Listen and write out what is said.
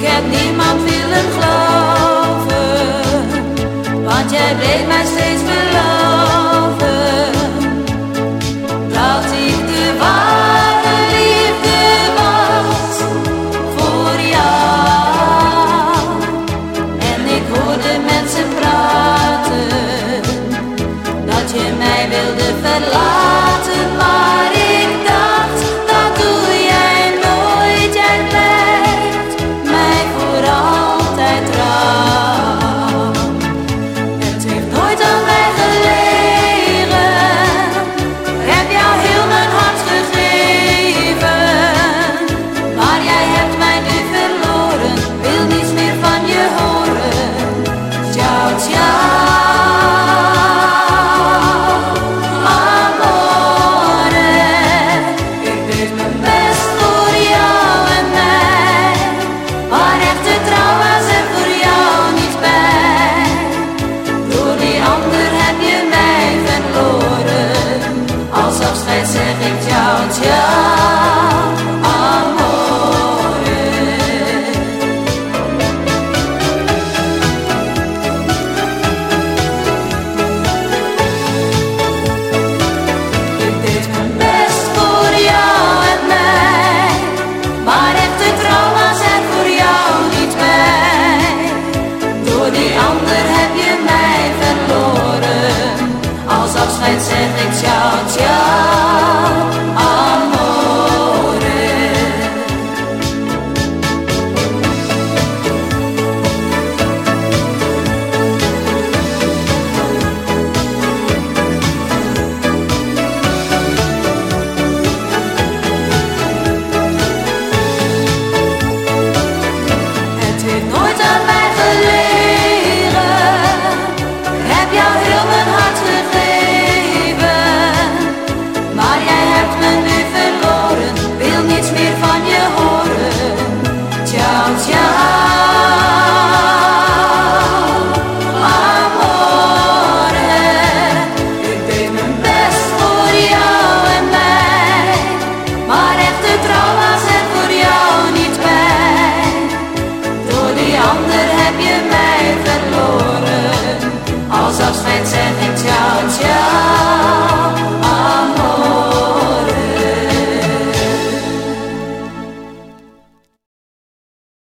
Ik heb niemand willen geloven, want jij deed mij steeds beloven dat ik de ware liefde was voor jou. En ik hoorde mensen praten dat je mij wilde verlaten. 短暂的悄悄 substance and